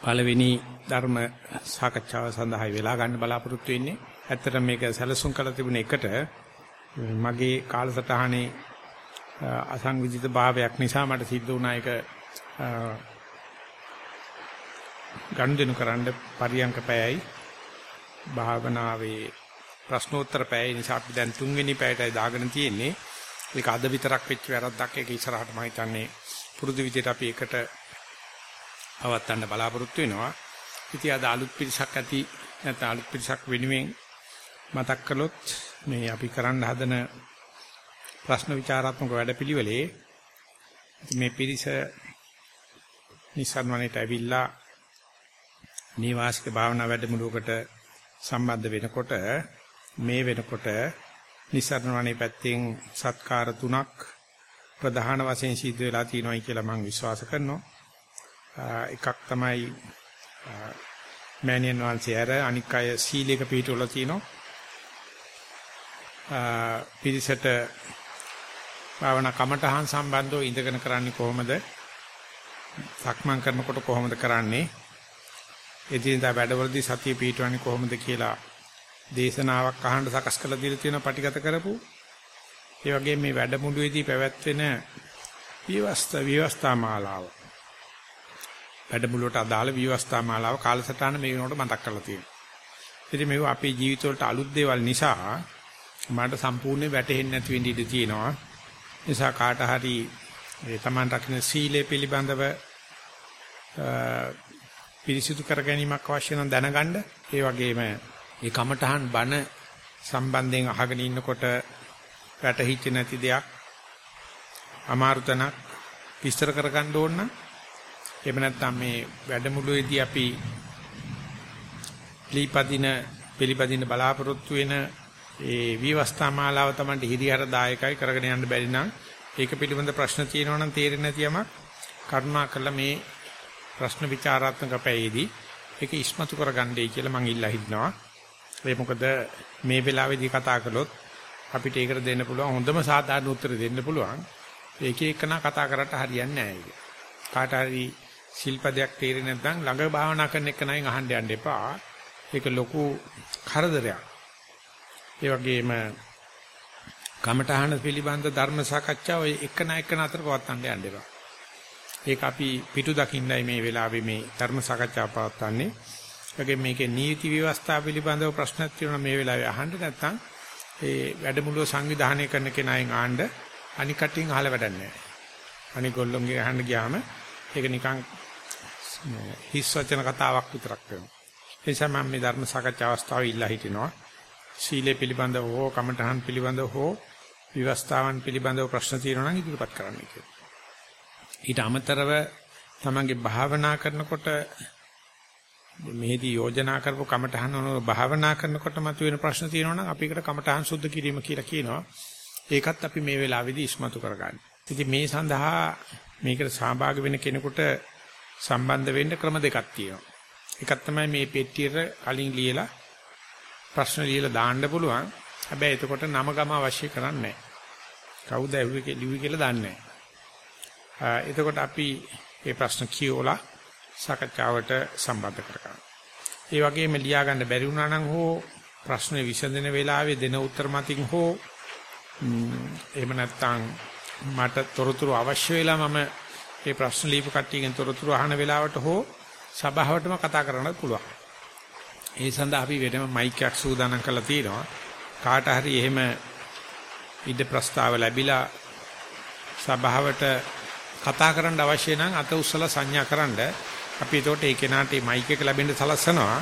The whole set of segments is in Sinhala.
පළවෙනි ධර්ම සාකච්ඡාව සඳහා වෙලා ගන්න බලාපොරොත්තු වෙන්නේ. ඇත්තටම මේක සැලසුම් කළ තිබුණ එකට මගේ කාලසටහනේ අසංවිධිත භාවයක් නිසා මට සිද්ධ වුණා ඒක ගනුදෙනු කරන්න පරියංක පැයයි භාවනාවේ ප්‍රශ්නෝත්තර පැය නිසා අපි දැන් තුන්වෙනි පැයටයි දාගෙන තියෙන්නේ. ඒක අද විතරක් වෙච්ච වැරද්දක් ඒක ඉස්සරහට මම හිතන්නේ පුරුදු විදිහට අපි එකට පවත්වන්න බලාපොරොත්තු වෙනවා. ඉතින් අද අලුත් පිරිසක් ඇති නැත්නම් අලුත් පිරිසක් වෙනුවෙන් මතක් කළොත් මේ අපි කරන්න හදන ප්‍රශ්න විචාරාත්මක වැඩපිළිවෙලේ මේ පිරිස නිසන්වනේට ඇවිල්ලා නිවාසික භාවනා වැඩමුළුවකට සම්බන්ධ වෙනකොට මේ වෙනකොට නිසරණවනේ පැත්තෙන් සත්කාර තුනක් ප්‍රධාන වශයෙන් සිද්ධ වෙලා තියෙනවායි කියලා මම විශ්වාස කරනවා. එකක් තමයි මෑනියන් වහන්සේ අර අනික් අය සීලයක පිළිතුරල තියෙනවා. පිරිසට භාවනා කමඨහන් සම්බන්ධව ඉඳගෙන කරන්නේ කොහොමද? සක්මන් කරනකොට කොහොමද කරන්නේ? එදිනදා වැඩවලදී සතිය පිටවන්නේ කොහොමද කියලා දේශනාවක් අහන්න සකස් කරලා දීලා තියෙන පටිගත කරපු ඒ වගේ මේ වැඩමුළුවේදී පැවැත්වෙන විවස්ථා විවස්ථා මාලාව වැඩමුළුවට අදාළ විවස්ථා මාලාව කාලසටහන මේ වෙනකොට මතක් කරලා තියෙනවා. ඉතින් මේව අපේ ජීවිතවලට අලුත් දේවල් නිසා මට සම්පූර්ණයෙන් වැටහෙන්නේ නැති වෙන්න ඉඩ තියෙනවා. නිසා කාට හරි ඒ Taman රකින්න සීලය පිළිබඳව පිරිසිදු කර ගැනීමක් අවශ්‍ය නම් දැනගන්න. ඒ වගේම ඒ කමඨහන් බණ සම්බන්ධයෙන් අහගෙන ඉන්නකොට වැටහිච්ච නැති දෙයක් අමාරු තැනක් විස්තර කරගන්න ඕන නම් එහෙම නැත්නම් මේ වැඩමුළුවේදී අපි පිළිපදින පිළිපදින බලාපොරොත්තු වෙන ඒ විවස්ථා මාලාව තමයි හිරිහර දායකයි කරගෙන යන්න බැරි නම් ඒක පිළිබඳ ප්‍රශ්න තියෙනවා නම් තේරෙන්නේ නැති යමක් කරුණා කළ මේ ප්‍රශ්න විචාරාත්මක පැයේදී ඒක ඉස්මතු කරගන්නයි කියලා මම ඉල්ලා හිටිනවා. ඒ මොකද මේ වෙලාවේදී කතා කළොත් අපිට ඒකට දෙන්න පුළුවන් හොඳම සාධාරණ උත්තර දෙන්න පුළුවන්. ඒක එක්කන කතා කරට හරියන්නේ නැහැ කාට හරි ශිල්පදයක් තේරෙන්නේ නැත්නම් ළඟ භාවනා කරන එක නයින් අහන්න යන්න එපා. ඒක ලොකු කරදරයක්. ඒ වගේම කමඨහන පිළිබඳ ධර්ම සාකච්ඡාව එක්කන එක්කන අතර පවත්වන්න යන්න එපා. ඒක අපි පිටු දකින්නයි මේ වෙලාවේ මේ ධර්ම සාකච්ඡාව පවත්වන්නේ. ඒකේ මේකේ නීති ව්‍යවස්ථා පිළිබඳව ප්‍රශ්නක් තියෙනවා මේ වෙලාවේ අහන්න නැත්නම් ඒ වැඩමුළුව සංවිධානය කරන කෙනායින් ආන්න අනික් කටින් අහලා වැඩක් නැහැ. අනික් ගොල්ලොන්ගේ අහන්න ගියාම ඒක නිකන් හිස් වචන කතාවක් විතරක් වෙනවා. ඒ නිසා මම මේ ධර්ම සාකච්ඡා අවස්ථාව ඉල්ලා හිටිනවා. සීලය පිළිබඳව හෝ කමඨහන් පිළිබඳව හෝ විවස්ථාවන් පිළිබඳව ප්‍රශ්න තියෙනවා නම් ඉදිරිපත් කරන්න කියලා. ඊට අමතරව තමන්ගේ භාවනා කරනකොට මෙහිදී යෝජනා කරපු කමඨහන් වල භාවනා කරනකොට මතුවෙන ප්‍රශ්න තියෙනවා නම් අපි ඒකට කමඨහන් සුද්ධ කිරීම කියලා කියනවා. ඒකත් අපි මේ වෙලාවේදී ඉස්මතු කරගන්න. ඉතින් මේ සඳහා මේකට සහභාගී වෙන කෙනෙකුට සම්බන්ධ වෙන්න ක්‍රම දෙකක් තියෙනවා. එකක් තමයි මේ පෙට්ටියට කලින් ලියලා ප්‍රශ්න ලියලා දාන්න පුළුවන්. හැබැයි එතකොට නම ගම අවශ්‍ය කරන්නේ නැහැ. කවුද ඇහුවේ ලිව්වේ කියලා දන්නේ නැහැ. එතකොට අපි මේ ප්‍රශ්න කියවලා සාකච්ඡාවට සම්බන්ධ කරගන්න. ඒ වගේම ලියා ගන්න බැරි වුණා නම් හෝ ප්‍රශ්නේ විසඳන වෙලාවේ දෙන උත්තර මතින් හෝ එහෙම නැත්නම් මට තොරතුරු අවශ්‍ය වෙලා මම මේ ප්‍රශ්න ලියපු කට්ටියගෙන් තොරතුරු අහන වෙලාවට හෝ සභාවටම කතා කරන්නත් පුළුවන්. ඒ සඳහා අපි වෙනම මයික් එකක් සූදානම් කරලා තියෙනවා. කාට හරි එහෙම ඉද ප්‍රස්තාව ලැබිලා සභාවට කතා කරන්න අවශ්‍ය නම් අත උස්සලා සංඥා කරන්න අපි එතකොට ඒ කෙනාට මේ මයික් එක ලැබෙන්න සලස්සනවා.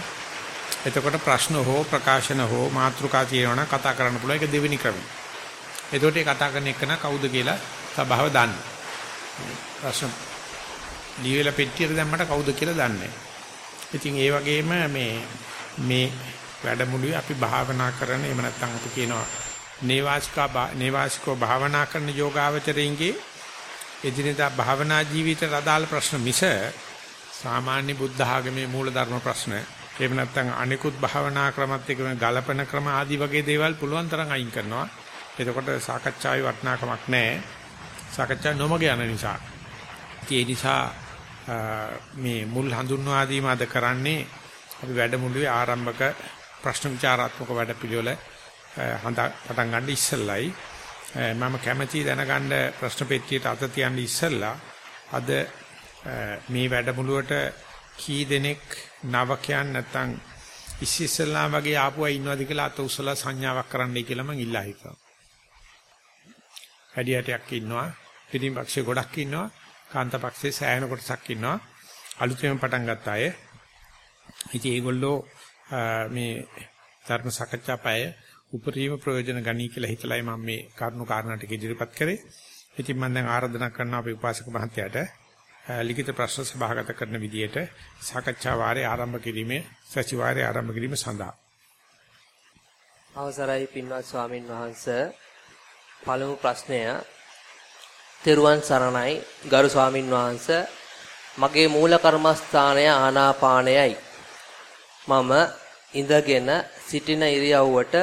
එතකොට ප්‍රශ්න හෝ ප්‍රකාශන හෝ මාතෘකා තියෙනවා නම් කතා කරන්න පුළුවන් ඒක දෙවෙනි ක්‍රමය. එතකොට ඒ කතා කරන එක කවුද කියලා සභාව දන්න. ප්‍රශ්න ලියවිලා පෙට්ටියට දැම්මට කවුද කියලා දන්නේ ඉතින් ඒ වගේම මේ මේ වැඩමුළුවේ අපි භාවනා කරන එහෙම නැත්නම් අපි කියනවා නේවාසිකා නේවාසිකව භාවනා කරන යෝගාවචරයින්ගේ එදිනෙදා භාවනා ජීවිතයට අදාළ ප්‍රශ්න මිස සාමාන්‍ය බුද්ධ ආගමේ මූලධර්ම ප්‍රශ්න එහෙම නැත්නම් අනිකුත් භාවනා ක්‍රමත් එක්ක ගලපන ක්‍රම ආදී වගේ දේවල් පුළුවන් තරම් අයින් කරනවා. එතකොට සාකච්ඡාවේ වටිනාකමක් නැහැ. සාකච්ඡා නොමග යන නිසා. ඒ නිසා මේ මුල් හඳුන්වා දීම අද කරන්නේ අපි වැඩමුළුවේ ආරම්භක ප්‍රශ්න විචාරාත්මක වැඩපිළිවෙල හඳ පටන් ගන්න ඉස්සෙල්ලයි මම කැමැති දැනගන්න ප්‍රශ්න පෙට්ටියට අත තියන්න ඉස්සෙල්ලා අද මේ වැඩමුළුවට කී දෙනෙක් නවකයන් නැත්තම් ඉස්සෙල්ලා වගේ ආපු අය ඉන්නවද කියලා අත උසලා සංඥාවක් කරන්නයි කියලා මම ඉල්ලා හිටනවා. වැඩියටයක් ඉන්නවා, පිටිපක්ෂේ ගොඩක් ඉන්නවා, කාන්තාපක්ෂේ සෑහෙන කොටසක් ඉන්නවා. අලුතෙන් පටන් ගත්ත අය. ඉතින් ඒගොල්ලෝ මේ ධර්ම සාකච්ඡා පය උපරිම ප්‍රයෝජන ගනී කියලා හිතලයි මම මේ කරුණු කාරණා ටික ඉදිරිපත් කරේ. ඉතින් මම දැන් ආරාධනා කරනවා අපේ උපාසක මහත්තයාට ලිඛිත ප්‍රශ්න සභාගත කරන විදියට සාකච්ඡා වාරය ආරම්භ කිරීමේ සතිವಾರය ආරම්භ කිරීම සඳහා අවසරයි පින්වත් ස්වාමින් වහන්සේ පළමු ප්‍රශ්නය තෙරුවන් සරණයි ගරු ස්වාමින් වහන්සේ මගේ මූල කර්මස්ථානය ආනාපානයයි මම ඉඳගෙන සිටින ඉරියව්වට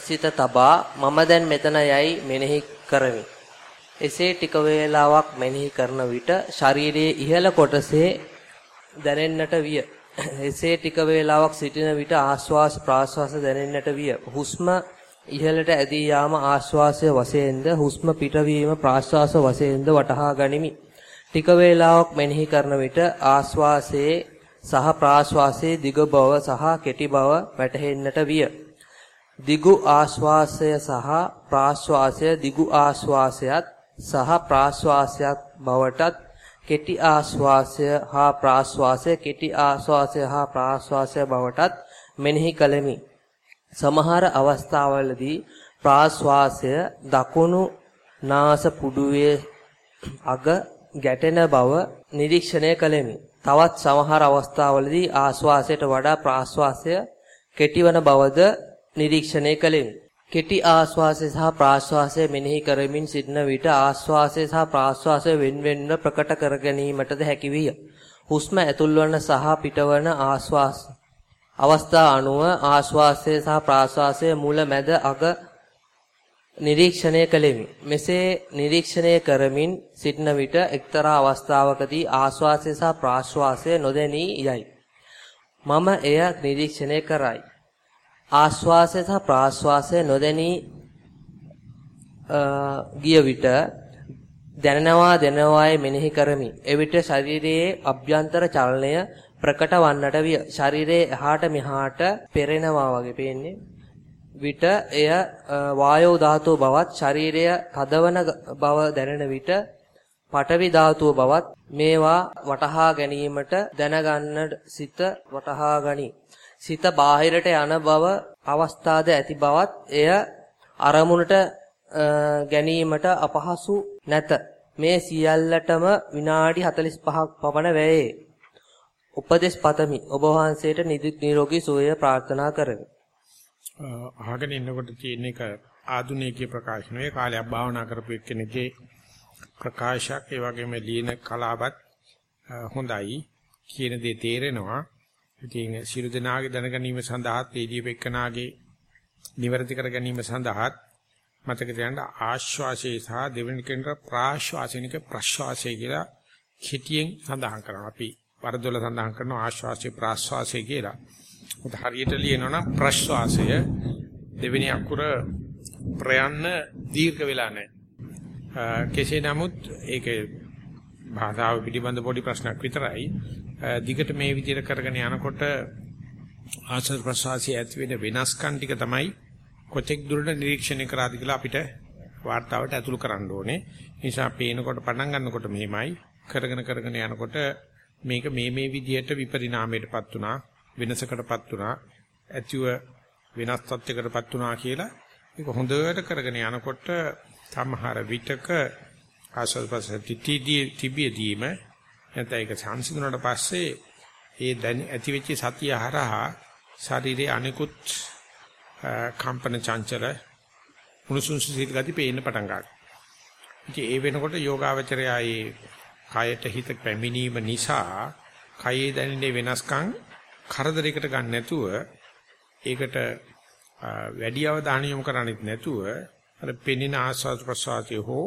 සිත තබා මම දැන් මෙතන යයි මෙනෙහි කරමි එසේ ටික වේලාවක් මෙනෙහි කරන විට ශරීරයේ ඉහළ කොටසේ දැනෙන්නට විය. එසේ ටික වේලාවක් සිටින විට ආශ්වාස ප්‍රාශ්වාස දැනෙන්නට විය. හුස්ම ඉහළට ඇදී යාම ආශ්වාසය වශයෙන්ද හුස්ම පිටවීම ප්‍රාශ්වාස වශයෙන්ද වටහා ගනිමි. ටික වේලාවක් මෙනෙහි කරන විට ආශ්වාසයේ සහ ප්‍රාශ්වාසයේ දිග බව සහ කෙටි බව වැටහෙන්නට විය. දිගු ආශ්වාසය සහ ප්‍රාශ්වාසය දිගු ආශ්වාසයත් සහ ප්‍රාශ්වාසයක් බවටත් කෙටි ආශ්වාසය හා ප්‍රාශ්වාසය කෙටි ආශ්වාසය හා ප්‍රාශ්වාසය බවටත් මෙනෙහි කළෙමි. සමහර අවස්ථාවලදී ප්‍රාශ්වාසය දකුණු නාස පුඩුවේ අග ගැටෙන බව නිරීක්ෂණය කළෙමි. තවත් සමහර අවස්ථාවලදී ආශ්වාසයට වඩා ප්‍රාශ්වාසය කෙටිවන බවද නිරීක්ෂණය කළෙමි. කෙටි ආශ්වාසය සහ ප්‍රාශ්වාසය මෙනෙහි කරමින් සිටන විට ආශ්වාසය සහ ප්‍රාශ්වාසය වෙන්වෙන්ව ප්‍රකට කර ගැනීමටද හැකි විය. හුස්ම ඇතුල්වන සහ පිටවන ආශ්වාස අවස්ථා අනුව ආශ්වාසය සහ ප්‍රාශ්වාසය මුල මැද අග නිරීක්ෂණය කළෙමි. මෙසේ නිරීක්ෂණය කරමින් සිටන විට එක්තරා අවස්ථාවකදී ආශ්වාසය සහ ප්‍රාශ්වාසය නොදැනී යයි. මම එය නිරීක්ෂණය කරයි. ආශ්වාසය සහ ප්‍රාශ්වාසය නොදැනී ගිය විට දැනෙනවා දැනවායි මෙනෙහි කරමි. එවිට ශරීරයේ අභ්‍යන්තර චලනය ප්‍රකට වන්නට විය. ශරීරයේ එහාට මෙහාට පෙරෙනවා වගේ පේන්නේ. විට එය වායෝ ධාතුව බවත් ශරීරය තදවන බව දැනෙන විට පඨවි ධාතුව බවත් මේවා වටහා ගැනීමට දැනගන්න සිත වටහා ගනී. සිත බාහිරට යන බව අවස්ථාද ඇති බවත් එය අරමුණට ගැනීමට අපහසු නැත. මේ සියල්ලටම විනාඩි 45ක් පමණ වැයේ. උපදේශ පතමි. ඔබ වහන්සේට නිදුක් නිරෝගී සුවය ප්‍රාර්ථනා කරමි. අහගෙන ඉන්නකොට තියෙන එක ආධුනිකී ප්‍රකාශන වේ කාලයක් භාවනා කරපු එක්කෙනෙක්ගේ ප්‍රකාශයක් ඒ වගේම লীන කලාවත් හොඳයි කියන දේ තේරෙනවා ඉතින් සියලු දෙනාගේ දැනගැනීම සඳහාත් ඒදීප එක්කනාගේ නිවැරදි කර ගැනීම සඳහාත් මතක තියාගන්න ආශ්වාසය සහ දෙවෙනි කෙනට ප්‍රාශ්වාසනික ප්‍රශ්වාසය කියලා කිටියෙන් සඳහන් කරනවා. අපි වරදොල සඳහන් කරන ආශ්වාසය ප්‍රාශ්වාසය කියලා. උත හරියට ලියනවනම් ප්‍රශ්වාසය දෙවෙනි අකුර ප්‍රයන්න දීර්ඝ වෙලා නැහැ. කෙසේ නමුත් ඒකේ භාෂාව පිළිබඳ පොඩි ප්‍රශ්නක් විතරයි. දිගට මේ විදිහට කරගෙන යනකොට ආශ්වාස ප්‍රශ්වාසය ඇති වෙන වෙනස්කම් ටික තමයි කොතෙක් දුරට නිරීක්ෂණය කරාද කියලා අපිට වார்த்தාවට ඇතුළු කරන්න ඕනේ. නිසා පේනකොට පටන් ගන්නකොට මෙහිමයි කරගෙන කරගෙන යනකොට මේක මේ මේ විදිහට විපරිණාමයටපත් උනා වෙනසකටපත් උනා ඇතිව වෙනස් තත්යකටපත් උනා කියලා ඒක හොඳට කරගෙන යනකොට සමහර විටක ආශ්‍රද ප්‍රසවාසී තිබියදීම නැත්නම් ඒක සංසිඳුණාට පස්සේ ඒ දැන් ඇති වෙච්ච සතිය හරහා ශරීරයේ අනිකුත් කම්පන චංචල මුනුසුන් සිසිල් ගති පේන්න පටන් ගන්නවා. ඉතින් ඒ වෙනකොට යෝගාවචරයයි කයට හිත පැමිණීම නිසා කයේ දැනෙන වෙනස්කම් කරදරයකට ගන්න නැතුව ඒකට වැඩි අවධානය යොමු කරන්නේත් නැතුව අර පෙනෙන ආස්වාද ප්‍රසආතය හෝ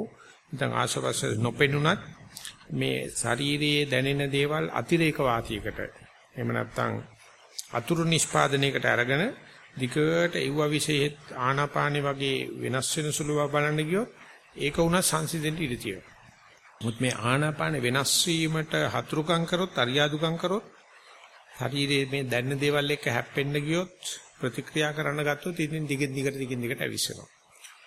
නැත්නම් ආස්වාද නොපෙනුනත් මේ ශරීරයේ දැනෙන දේවල් අතිරේක වාසියකට එහෙම නැත්නම් අතුරු නිෂ්පාදනයකට අරගෙන දිගට එව්ව විශේෂ ආනාපානෙ වගේ වෙනස් වෙන සුළුව බලන්න ගියොත් ඒක උනත් සංසිඳෙන්න ඉඩ තියෙනවා. මුත් මේ ආනාපානෙ වෙනස් වීමට හතුරුකම් කරොත් අරියාදුකම් කරොත් ශරීරයේ මේ දැනෙන දේවල් එක්ක හැප්පෙන්න ගියොත් ප්‍රතික්‍රියා කරන්න ගත්තොත් ඉතින් දිගින් දිගට දිගින් දිගට ඇවිස්සෙනවා.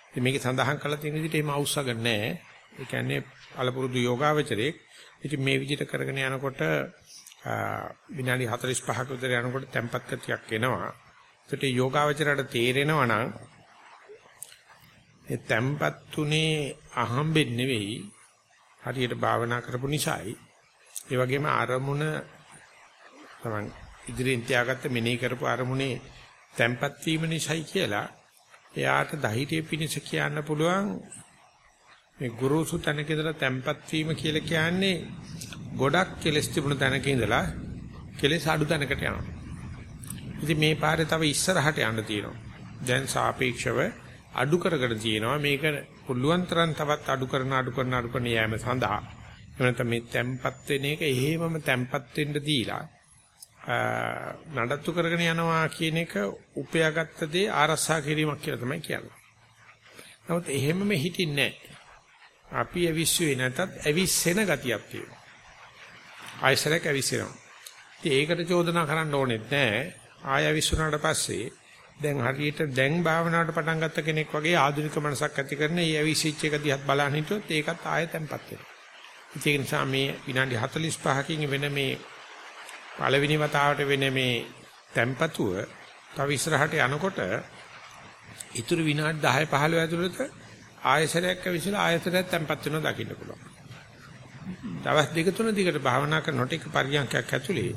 ඉතින් මේකේ සඳහන් කරලා තියෙන විදිහට එහෙම අවශ්‍යග නැහැ. ඒ කියන්නේ අලපුරුදු යෝගාවචරයේ ඉතින් මේ විදිහට කරගෙන යනකොට විනාඩි 45ක විතර යනකොට tempat ගතියක් එනවා. ඒකට යෝගාවචරයට තේරෙනවා නම් ඒ tempat තුනේ අහම්බෙන් නෙවෙයි හරියට භාවනා කරපු නිසායි. ඒ වගේම අරමුණ තමන් ඉදිරියෙන් තියාගත්ත මෙනෙහි කරපු අරමුණේ tempat වීම නිසායි කියලා එයාට ධෛර්යය පිණිස කියන්න පුළුවන් මේ ගුරුසු තැනක ඉඳලා tempat වීම කියලා කියන්නේ ගොඩක් කෙලස් තිබුණ තැනක ඉඳලා කෙලස් අඩු තැනකට යනවා. ඉතින් මේ පාරේ තව ඉස්සරහට යන්න තියෙනවා. දැන් සාපේක්ෂව අඩු කරගෙන තියෙනවා. මේක පුළුවන් තරම් තවත් අඩු කරන අඩු කරන අඩු කරන යෑම සඳහා. එහෙම නැත්නම් මේ tempat වෙන එක එහෙමම tempat වෙන්න දීලා නඩත්තු කරගෙන යනවා කියන එක උපයාගත්ත දේ ආරසා කිරීමක් කියලා තමයි කියන්නේ. නමුත් එහෙමම හිටින්නේ නැහැ. අපි ඇවිස්සුවේ නැතත් ඇවිස්සෙන ගතියක් තියෙනවා. ආයසරයක් ඇවිස්සෙනවා. ඉතින් ඒකට චෝදනා කරන්න ඕනෙත් නැහැ. ආය ඇවිස්සුනාට පස්සේ දැන් හරියට දැන් භාවනාවට පටන් ගත්ත කෙනෙක් වගේ ආධුනික මනසක් ඇති කරන මේ ඇවිස්සිච්ච එක දිහත් බලන් හිටියොත් ඒකත් ආය තැම්පත් වෙනවා. ඒක නිසා මේ විනාඩි 45කින් වෙන මේ පළවෙනි වතාවට වෙන මේ තැම්පතුව තව ඉස්සරහට යනකොට ඉතුරු විනාඩි 10 15 ඇතුළත ආයසරයක් ඇවිස්සලා ආයතරයක් තැම්පත් වෙනවා දකින්න පුළුවන්. දවස් දෙක තුන දිගට භාවනා කරනකොට එක පරියන්කයක් ඇතුලේ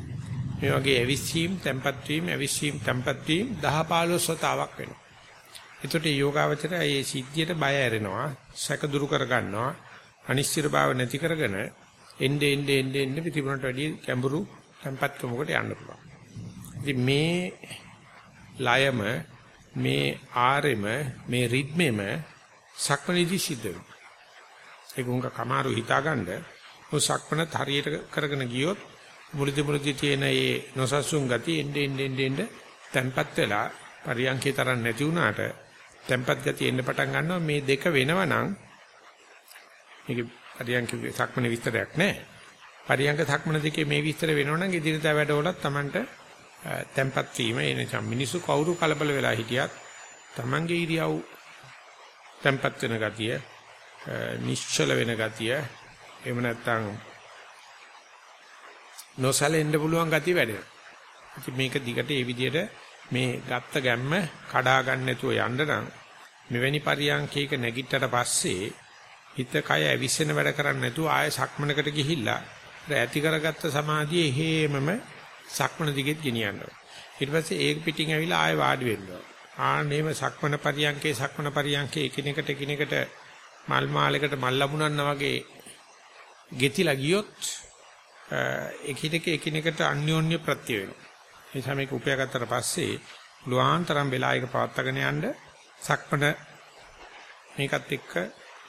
මේ වගේ ඇවිස්සීම්, තැම්පත් වීම, ඇවිස්සීම්, තැම්පත් වීම 10 15 වතාවක් වෙනවා. එතකොට යෝගාවචරය මේ සිද්ධියට බය ඇරෙනවා, සැක දුරු කර ගන්නවා, අනිශ්චිත භාව නැති කරගෙන එnde ende ende ende පිටිබුණට වැඩි ගැඹුරු තැම්පත්කමකට යන්න පුළුවන්. ඉතින් මේ ලයම මේ ආරෙම මේ රිද්මෙම සක්මණේදී සිද්ධ වෙනවා. ඒක උංග කමාරු හිතාගන්න ඔය සක්මණත් හරියට කරගෙන ගියොත් මුලදි මුලදි තියෙන මේ නොසසුන් ගතිය එන්න එන්න එන්න එන්න තැම්පත් වෙලා පරියන්කේ තරම් නැති වුණාට තැම්පත් ගතිය එන්න පටන් ගන්නවා මේ දෙක වෙනවා නම් මේක පරියන්කේ සක්මණේ විස්තරයක් නැහැ. පරියංග සක්මන දෙකේ මේ විස්තර වෙනවනම් ඉදිරියට වැඩවලත් Tamanට තැම්පත් වීම ඒ නිසා මිනිස්සු කවුරු කලබල වෙලා හිටියත් Tamanගේ ඉරියව් තැම්පත් වෙන ගතිය නිශ්චල වෙන ගතිය එහෙම නැත්නම් නොසලෙන්න පුළුවන් ගතිය වැඩෙනවා. ඉතින් මේක දිගට ඒ විදිහට මේ ගත්ත ගැම්ම කඩා ගන්න නැතුව යන්න නම් මෙවැනි පරියන්කයක නැගිට්ටට පස්සේ හිත කය ඇවිස්සෙන වැඩ කරන්නේ නැතුව ආය සක්මනකට ගිහිල්ලා ඇති කරගත්ත සමාධිය හේමම සක්මන දිගෙත් ගෙනියනවා. ඊට පස්සේ ඒක පිටින් ඇවිල්ලා ආයෙ වාඩි වෙනවා. ආනේම සක්මන පරියන්කේ සක්මන පරියන්කේ එකිනෙකට එකිනෙකට මල් මාලයකට මල් ලැබුණා වගේ ගෙතිලා ගියොත් එකිනෙක එකිනෙකට අන්‍යෝන්‍ය ප්‍රත්‍ය වෙනවා. ඒ නිසා මේක උපයාගත්තට පස්සේ ලුවාන්තරම් වෙලා එක පවත්වාගෙන යන්න සක්මන මේකත් එක්ක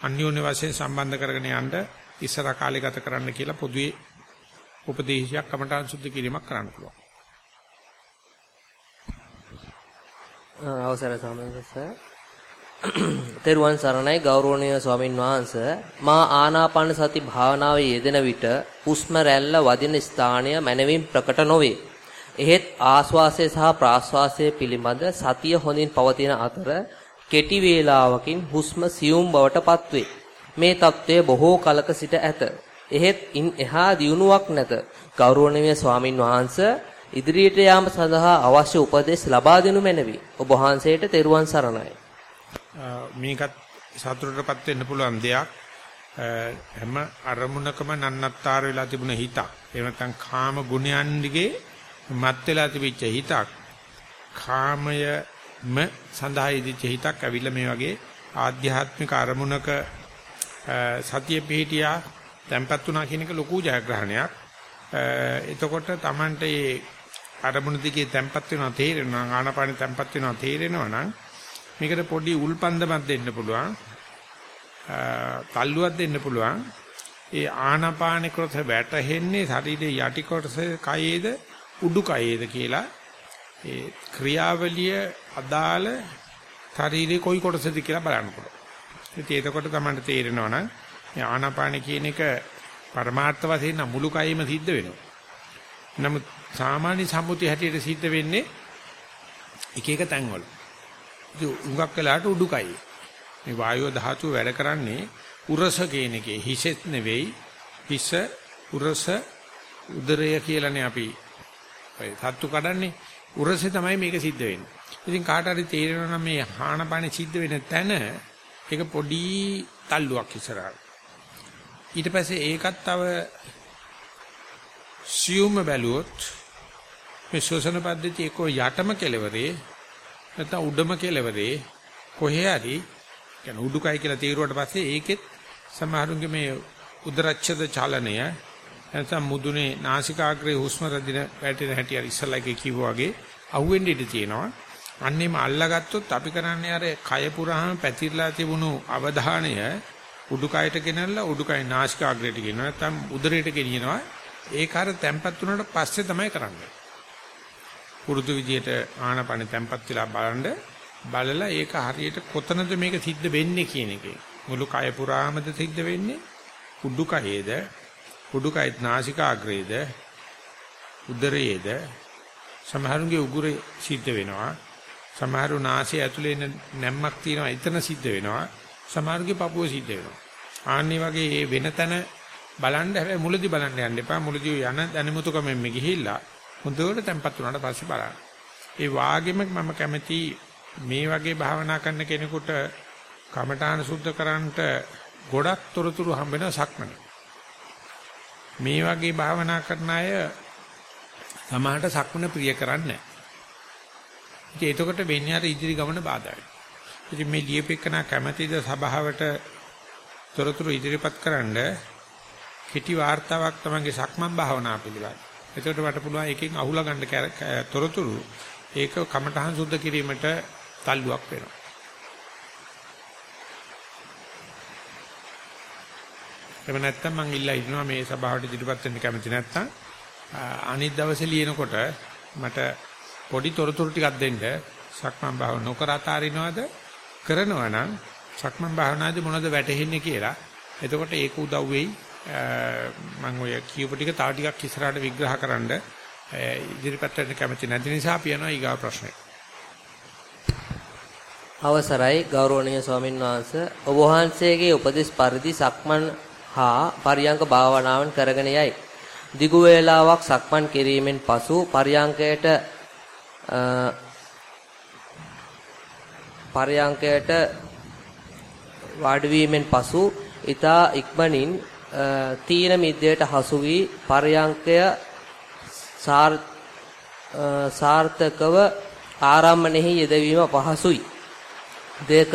අන්‍යෝන්‍ය වශයෙන් සම්බන්ධ කරගෙන යන්න ඉස්සර කාලේ ගත කරන්න කියලා පොදුවේ උපදේශයක් කමඨාන් සුද්ධ කිරීමක් කරන්න පුළුවන්. අවසර සමන්සස තෙරුවන් සරණයි ගෞරවනීය ස්වාමින් වහන්සේ මා ආනාපාන සති භාවනාවේ යෙදෙන විට හුස්ම රැල්ල වදින ස්ථානය මනවින් ප්‍රකට නොවේ. එහෙත් ආශ්වාසය සහ ප්‍රාශ්වාසය පිළිබඳ සතිය හොඳින් පවතින අතර කෙටි වේලාවකින් හුස්ම සියුම් බවට පත්වේ. මේ తත්වය බොහෝ කලක සිට ඇත. එහෙත් ඉන් එහා දියුණුවක් නැත. ගෞරවනීය ස්වාමින් වහන්සේ ඉදිරියට යාම සඳහා අවශ්‍ය උපදෙස් ලබා දෙනු මැනවි. ඔබ වහන්සේට තෙරුවන් සරණයි. මේකත් සතුටටපත් වෙන්න පුළුවන් දෙයක්. හැම අරමුණකම නන්නත්තර වෙලා තිබුණ හිතක්. එහෙම නැත්නම් කාම ගුණයන් දිගේ මත් වෙලා තිබිච්ච හිතක්. කාමයම සඳහා ඉදිච්ච හිතක් ඇවිල්ලා මේ වගේ ආධ්‍යාත්මික අරමුණක සතිය පිහිටියා තැම්පත් වුණා කියන එක ලොකු ජයග්‍රහණයක්. එතකොට Tamante මේ අරමුණු දිගේ තැම්පත් වෙනවා තේරෙනවා ආනාපානෙ තැම්පත් වෙනවා තේරෙනවා නම් මේකට පොඩි උල්පන්දමක් දෙන්න පුළුවන්. තල්ලුවක් දෙන්න පුළුවන්. ඒ ආනාපාන ක්‍රොත වැටෙන්නේ ශරීරයේ යටි කොටස කයේද උඩු කයේද කියලා ඒ ක්‍රියාවලිය අදාළ ශරීරයේ කොයි කොටසද කියලා බලන්න පුළුවන්. ඉතින් එතකොට තමයි තේරෙනවා නම් මේ ආනාපාන කියන එක පරමාර්ථ වශයෙන් මුළු කයෙම සිද්ධ වෙනවා. නමුත් සාමාන්‍ය සම්මුතිය හැටියට සිද්ධ වෙන්නේ එක එක තැන්වල. ඉතින් උඟක් වෙලාට උඩුකයි. මේ වායුව ධාතුව වැඩ කරන්නේ උරස කියන එකේ හිසෙත් නෙවෙයි හිස උරස උදරය කියලානේ අපි ඔය සත්තු කඩන්නේ උරසේ තමයි මේක සිද්ධ වෙන්නේ. ඉතින් කාට හරි තේරෙනවා නම් මේ හානපන සිද්ධ වෙන තැන ඒක පොඩි තල්ලුවක් ඉස්සරහට. ඊට පස්සේ ඒකත් තව සියුම් බැලුවොත් මේ ශෝෂණ පද්ධතිය එක්ක යටම කෙලවරේ නැත්නම් උඩම කෙලවරේ කොහේ හරි කියන උඩුකය කියලා තීරුවට පස්සේ ඒකෙත් සමහරුන්ගේ මේ උදරච්ඡද චලනය නැත්නම් මුදුනේ නාසිකාග්‍රේ හුස්ම රදින වැටෙන හැටි අර ඉස්සලා එකේ කිව්වා වගේ අහුවෙන්න ඉඩ තියෙනවා. අන්නේම අල්ලාගත්තොත් අපි කරන්නේ අර කය පුරාම පැතිරලා තිබුණු අවධානය උඩුකයට ගෙනල්ලා උඩුකය නාසිකාග්‍රේට ගෙනනවා නැත්නම් උදරයට ගෙනියනවා. ඒක අර තැම්පත් වුණාට පස්සේ තමයි කරන්නේ. පුරුදු විදියට ආනපන තැම්පත් වෙලා බලන්න බලලා ඒක හරියට කොතනද මේක සිද්ධ වෙන්නේ කියන එකේ. මුළු කය පුරාමද සිද්ධ වෙන්නේ? උඩුකයේද උඩුකයත් නාසිකාග්‍රේද? උදරයේද? සමහරුන්ගේ උගුරේ සිද්ධ වෙනවා. සමහරු නාසය ඇතුලේ නැම්මක් තියෙනවා එතන සිද්ධ වෙනවා. සමහරුගේ පපුව සිද්ධ වෙනවා. ආන්නේ වගේ මේ වෙන තැන බලන්න හැබැයි මුලදි බලන්න යන්න එපා. මුලදි යන දැනුමුතුකමෙන් මේ ගිහිල්ලා හොඳට තැම්පත් වුණාට පස්සේ බලන්න. ඒ වාගෙම මම කැමති මේ වගේ භාවනා කරන කෙනෙකුට කමඨාන සුද්ධ කරන්නට ගොඩක් තොරතුරු හම්බෙන සක්මන. මේ වගේ භාවනා කරන අය සමහරට සක්මන ප්‍රිය කරන්නේ නැහැ. එතකොට වෙන්නේ අර ඉදිරි ගමන බාධායි. ඉතින් මේ ලියපෙකන කැමැතිද සභාවට තොරතුරු ඉදිරිපත් කරන්න කෙටි වார்த்தාවක් තමයි සක්මන් භාවනා පිළිබඳ. එතකොට මට පුළුවන් එකකින් අහුලා ගන්න තොරතුරු. ඒක කමඨහන් සුද්ධ කිරීමට තල්ලුවක් වෙනවා. එහෙම නැත්නම් මං ඉල්ලා ඉන්නවා මේ සභාවට ඉදිරිපත් වෙන්න කැමති නැත්නම් අනිත් දවසේ ලියනකොට මට පොඩි තොරතුරු ටිකක් දෙන්න. සක්මන් භාව නොකර අතාරිනවද? කරනවා නම් සක්මන් භාවනාදී මොනවද වැටහෙන්නේ කියලා. එතකොට ඒක උදව් වෙයි. මම ඔය කියපු ටික තව ටිකක් ඉස්සරහට විග්‍රහ කරන්න. ඉදිරිපත් වෙන්න කැමති නැති නිසා අපි යනවා ඊගා ප්‍රශ්නෙට අවසරයි ගෞරවනීය ස්වාමින් වහන්සේ. ඔබ වහන්සේගේ උපදෙස් පරිදි සක්මන් හා පරියංක භාවනාවන් කරගෙන යයි. දිගු වේලාවක් සක්මන් කිරීමෙන් පසු පරියංකයට පරියංකයට වාඩි වීමෙන් පසු ඊතා ඉක්මනින් තීන මිද්දයට හසු වී පරියංකය සාර්ථකව ආරම්මණෙහි යෙදවීම පහසුයි. දෙක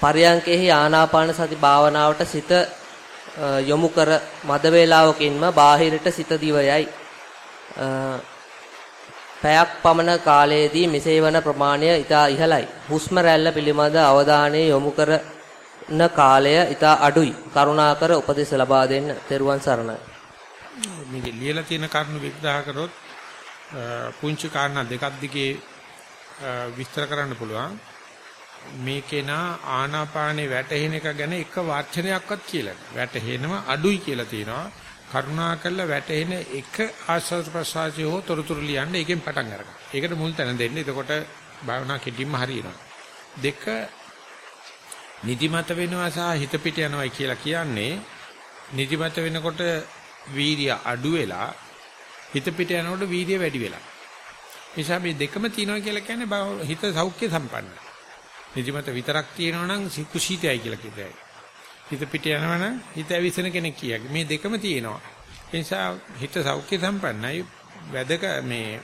පරියංකෙහි ආනාපාන සති භාවනාවට සිත යොමු කර මද වේලාවකින්ම බාහිරට සිත දිවයයි. පැයක් පමණ කාලයේදී මෙසේ වන ප්‍රමාණය ඉතා ඉහළයි. හුස්ම රැල්ල පිළිබඳ අවධානය යොමු කරන කාලය ඉතා අඩුයි. කරුණාකර උපදෙස් ලබා දෙන්න. තෙරුවන් සරණයි. මේක ලියලා තියෙන කරුණු විග්‍රහ කරොත් පුංචි කාරණා දෙකක් දිගේ විස්තර කරන්න පුළුවන්. මේකේනා ආනාපානේ වැටෙන එක ගැන එක වචනයක්වත් කියලා වැටෙනව අඩුයි කියලා තියෙනවා. කරුණා කළා වැටෙන එක ආස්වාද ප්‍රසආසය හෝ තොරතුරු ලියන්න ඒකෙන් පටන් අරගන්න. ඒකට මුල් තැන දෙන්න. එතකොට භාවනා කෙටින්ම හරියනවා. දෙක නිදිමත වෙනවා සහ හිත පිට යනවා කියලා කියන්නේ නිදිමත වෙනකොට වීර්ය අඩු වෙලා හිත පිට යනකොට වීර්ය වැඩි වෙලා. නිසා මේ දෙකම තියෙනවා කියලා කියන්නේ හිත සෞඛ්‍ය සම්පන්නයි. නිදිමත විතරක් තියෙනවා නම් කුසීතයයි කියලා කියතයි. හිත පිට යනවනම් හිත ඇවිස්සෙන කෙනෙක් කියයි. මේ දෙකම තියෙනවා. ඒ නිසා හිත සෞඛ්‍ය සම්පන්නයි වැදක මේ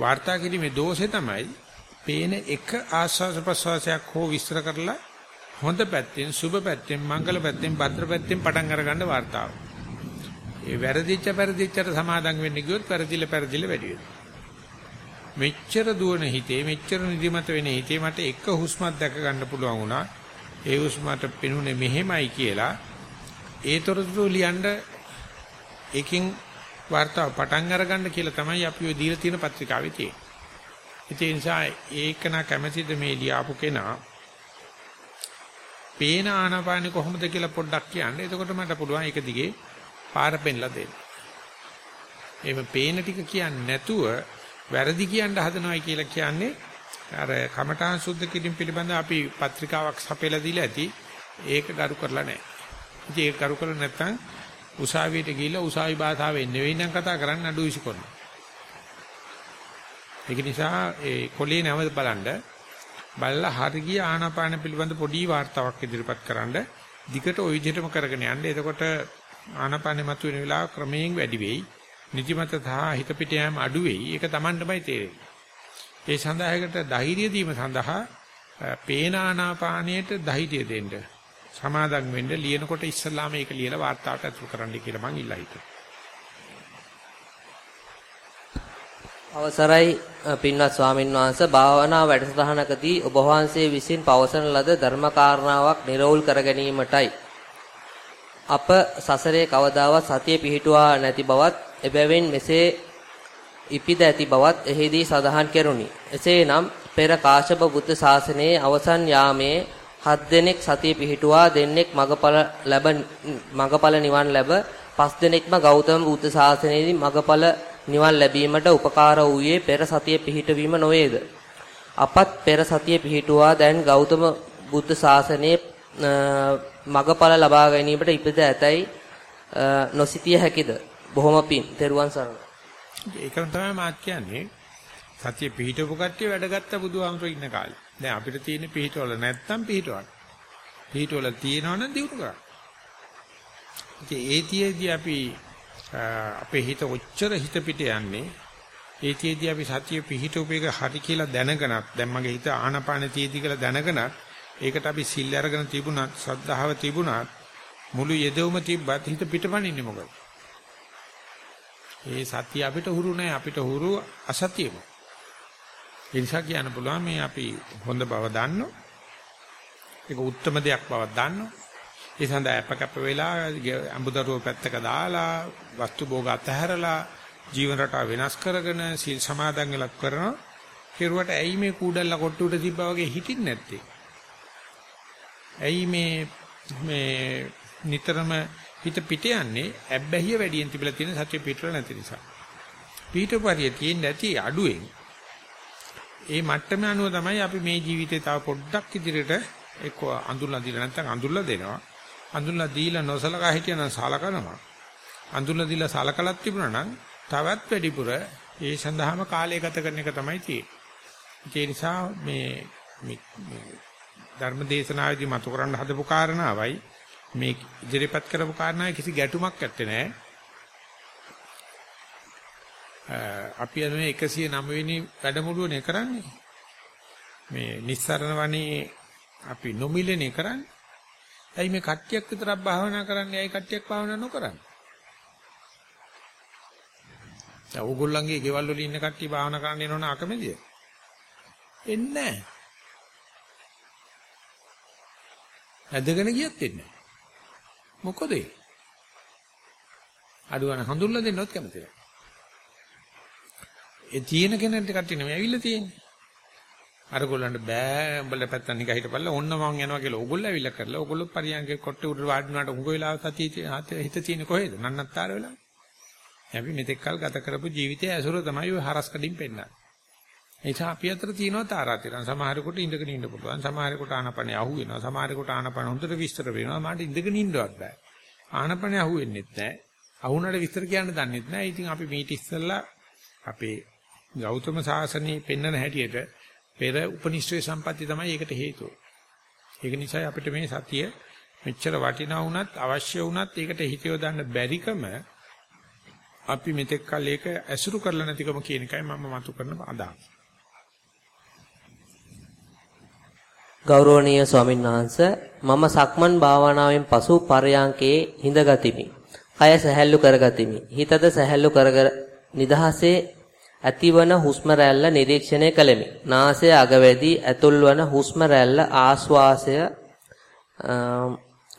වාර්තා කිරීමේ දෝෂේ තමයි පේන එක ආස්වාස ප්‍රසවාසයක් හෝ විස්තර කරලා හොඳ පැත්තෙන්, සුබ පැත්තෙන්, මංගල පැත්තෙන්, භද්‍ර පැත්තෙන් පටන් අරගන්න වார்த்தාව. ඒ වැරදිච්ච පරිදිච්චට සමාදම් වෙන්න ගියොත් පරිදිල පරිදිල වැඩි වෙනවා. මෙච්චර දුවන හිතේ මෙච්චර නිදිමත වෙන හිතේ මට එක හුස්මක් දැක ගන්න පුළුවන් වුණා. ඒ හුස්මට පෙනුනේ මෙහෙමයි කියලා. ඒතරතුරු ලියන්න ඒකෙන් වார்த்தාව පටන් අරගන්න කියලා තමයි අපි ඔය දීලා තියෙන පත්‍රිකාවේ තියෙන්නේ. ඒ නිසා ඒකන කැමැතිද මේ ලියාපු කෙනා පේන ආනාපානෙ කොහොමද කියලා පොඩ්ඩක් කියන්න. එතකොට මට පුළුවන් ඒක දිගේ පාර පෙන්ලා දෙන්න. එහෙම පේන ටික කියන්නේ නැතුව වැරදි කියන්න හදනවයි කියලා කියන්නේ අර කමඨාන් සුද්ධ කිරීම පිළිබඳ අපි පත්‍රිකාවක් සපයලා දීලා ඇති. ඒක ගරු කරලා නැහැ. ඉතින් ඒක ගරු කරලා නැත්නම් උසාවියට ගිහිල්ලා උසාවි භාෂාවෙන් නෙවෙයි නම් කතා කරන්න අඩු විසි කරනවා. ඒක නිසා ඒ කොලේ නැවත බලන්න බලලා හරිය ආනාපාන පිළිබඳ පොඩි වார்த்தාවක් ඉදිරිපත් කරන්න දිගට ওই විදිහටම කරගෙන යන්න. එතකොට ආනාපානෙ මතුවෙන වෙලාව ක්‍රමයෙන් වැඩි වෙයි. නිදිමත සහ හිත පිට යාම අඩු වෙයි. ඒක Tamanටමයි තේරෙන්නේ. ඒ සඳහායකට ධෛර්ය දීම සඳහා පේන ආනාපානයට ධෛර්ය දෙන්න. සමාදන් වෙන්න ලියනකොට ඉස්සල්ලාම ඒක ලියලා වார்த்தාවට අතුල් කරන්න කියලා මං ඉල්ලා හිටියා. අවසරයි පින්වත් ස්වාමින් වහන්සේ භාවනා වැඩසටහනකදී ඔබ වහන්සේ විසින් පවසන ලද ධර්මකාරණාවක් නිර්වෝල් කර ගැනීමටයි අප සසරේ කවදාවත් සතිය පිහිටුවා නැති බවත් එබැවින් මෙසේ ඉපිද ඇති බවත් එහිදී සඳහන් කෙරුණි. එසේනම් පෙර කාශ්‍යප බුද්ධ ශාසනයේ අවසන් යාමේ හත් දෙනෙක් සතිය පිහිටුවා දෙන්නෙක් මගඵල ලැබ මගඵල නිවන් ලැබ පස් දෙනෙක්ම ගෞතම බුද්ධ ශාසනයේදී මගඵල නිවන් ලැබීමට උපකාර වූයේ පෙර සතිය පිහිටවීම නොවේද? අපත් පෙර සතිය පිහිටුවා දැන් ගෞතම බුද්ධ ශාසනයේ මගඵල ලබා ගැනීමට ඉපද ඇතැයි නොසිතිය හැකිද? බොහොම පිං. තෙරුවන් සරණයි. ඒකම තමයි මාත් කියන්නේ. සතිය පිහිටවපු කට්ටිය වැඩගත්ත බුදුහාමුදුරු ඉන්න කාලේ. දැන් අපිට තියෙන පිහිටවල නැත්තම් පිහිටවන්න. පිහිටවල තියෙනවනම් දිනු කරන්න. ඉතින් ඒතියෙදී අපි අපේ හිත ඔච්චර හිත පිට යන්නේ ඒතියෙදී අපි සතිය පිහිටවපු එක හරි කියලා දැනගෙනත් දැන් මගේ හිත ආනපාන තියදී කියලා දැනගෙනත් ඒකට අපි සිල් අරගෙන තිබුණත් සද්ධාව තිබුණත් මුළු යෙදවම තිබ්බත් හිත පිටපණින්නේ මොකද? ඒ සත්‍ය අපිට හුරු නැහැ අපිට හුරු අසතියම. ඒ නිසා කියන්න පුළුවන් මේ අපි හොඳ බව දන්නෝ. ඒක උත්තරම දෙයක් බව දන්නෝ. ඒ සඳහා අපකප්ප වෙලා අඹදරුව පැත්තක දාලා වස්තු භෝග අතහැරලා ජීවන රටාව වෙනස් කරගෙන සීල් සමාදන් වෙලක් කරනවා. කෙරුවට ඇයි මේ කූඩල්ල කොට්ටුවට තිබ්බා වගේ හිටින්නේ නැත්තේ? ඇයි මේ මේ නිතරම හිත පිට යන්නේ ඇබ්බැහිය වැඩියෙන් තිබිලා තියෙන සත්‍ය පිටවල නැති නිසා. පීඨපරිය තියෙන්නේ නැති අඩුවෙන් ඒ මට්ටම අනුව තමයි අපි මේ ජීවිතේ තව පොඩ්ඩක් ඉදිරියට එක්ක අඳුරලා දීලා නැත්නම් අඳුරලා දෙනවා. අඳුරලා දීලා නොසලකා හිටියනම් සලකනවා. අඳුරලා දීලා සලකලක් තිබුණා නම් තවත් වැඩිපුර ඒ සඳහාම කාලය ගත කරන එක තමයි තියෙන්නේ. ඒ නිසා මේ ධර්ම දේශනාවේදී මතු කරන්න හදපු කාරණාවයි මේ ඉදිරිපත් කරපු කාරණාවේ කිසි ගැටුමක් නැත්තේ නෑ. අපි අද මේ 109 වෙනි වැඩමුළුවනේ කරන්නේ. මේ නිස්සරණ වනේ අපි නොමිලනේ කරන්නේ. ඇයි මේ කට්ටියක් විතරක් භාවනා කරන්නේ? ඇයි කට්ටියක් භාවනා නොකරන්නේ? දැන් ඕගොල්ලන්ගේ ගෙවල් වල ඉන්න කට්ටිය භාවනා කරන්න එනවන අකමැතිද? එන්නේ නැහැ. ඇදගෙන ගියත් එන්නේ නැහැ. මොකද ඒ? අඩුවන හඳුල්ලා දෙන්නවත් කැමති නැහැ. ඒ තියෙන කෙනෙක්ට කට්ටිය නෙමෙයි ඇවිල්ලා තියෙන්නේ. අර ගොල්ලන්ට බෑ උඹලා පැත්තෙන් නිකන් හිටපල්ලා ඕන්න මං යනවා කියලා ඕගොල්ලෝ ඇවිල්ලා කරලා ඕගොල්ලෝ පරියන්ගේ කොට්ටේ උඩ වාඩි වුණාට උඟ වෙලාව සතියේ හිත තියෙන කොහෙද නන්නත්තර වෙලා. අපි මෙතෙක් කල් ගත කරපු ජීවිතයේ ඇසුර තමයි ඔය හරස් කඩින් පෙන්නන්නේ. ඒ නිසා අපි අතර තියෙනවා තාරාතිරම්. සමහරෙකුට ඉඳගෙන ඉන්න පුළුවන්. සමහරෙකුට ආනපනේ අහු වෙනවා. සමහරෙකුට ආනපන හොඳට විස්තර වෙනවා. මට ඉඳගෙන ඉන්නවත් බෑ. ආනපනේ අහු වෙන්නෙත් නෑ. අහුනට විස්තර කියන්න දන්නෙත් නෑ. ඉතින් අපි මීට ඉස්සෙල්ලා අපේ ගෞතම සාසනයේ පෙන්වන හැටියට පෙර උපනිශ්‍රේ සම්පatti තමයි ඒකට හේතුව. ඒක නිසා අපිට මේ සතිය මෙච්චර වටිනා වුණත් අවශ්‍ය වුණත් ඒකට හිත යොදන්න බැරිකම අපි මෙතෙක් කල් ඒක ඇසුරු කරලා නැතිකම කියන එකයි මම මතු කරන අදහස. ගෞරවනීය ස්වාමීන් වහන්ස මම සක්මන් භාවනාවෙන් පසු පරයන්කේ හිඳගතිමි. කය සැහැල්ලු කරගතිමි. හිතද සැහැල්ලු කරග නිදහසේ ඇතිවන හුස්ම රැල්ල නිරීක්ෂණය කළෙමි. නාසය අගවැදී ඇතුල්වන හුස්ම රැල්ල ආශ්වාසය